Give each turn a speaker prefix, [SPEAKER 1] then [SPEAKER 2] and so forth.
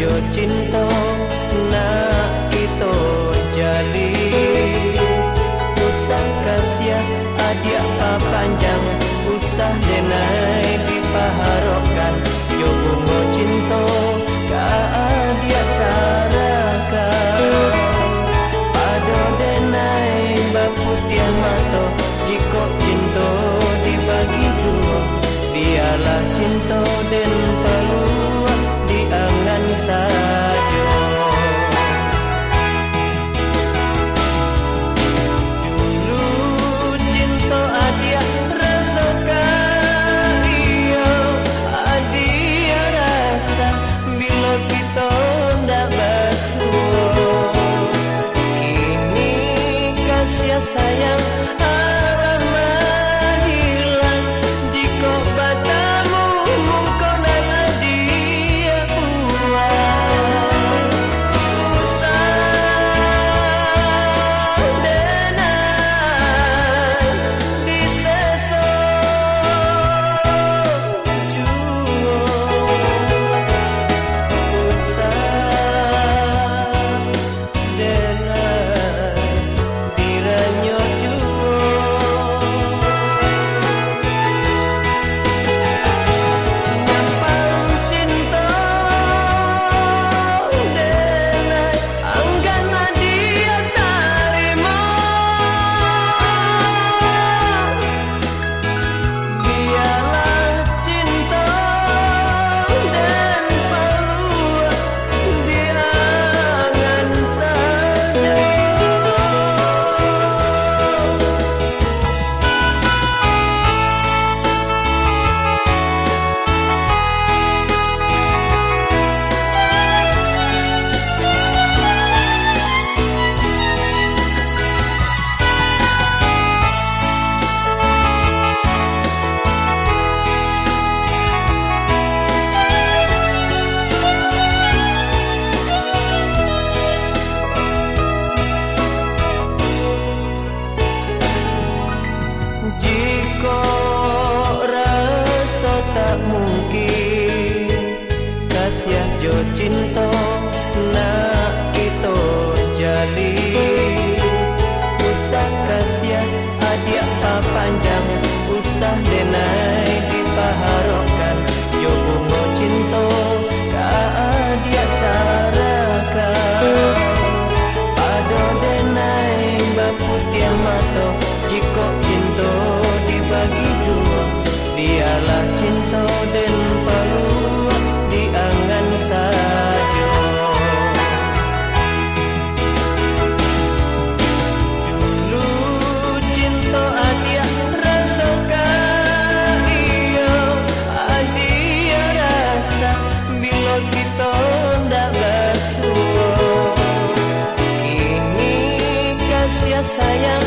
[SPEAKER 1] yo ya sayang. cinta nak kita jalin. sayang.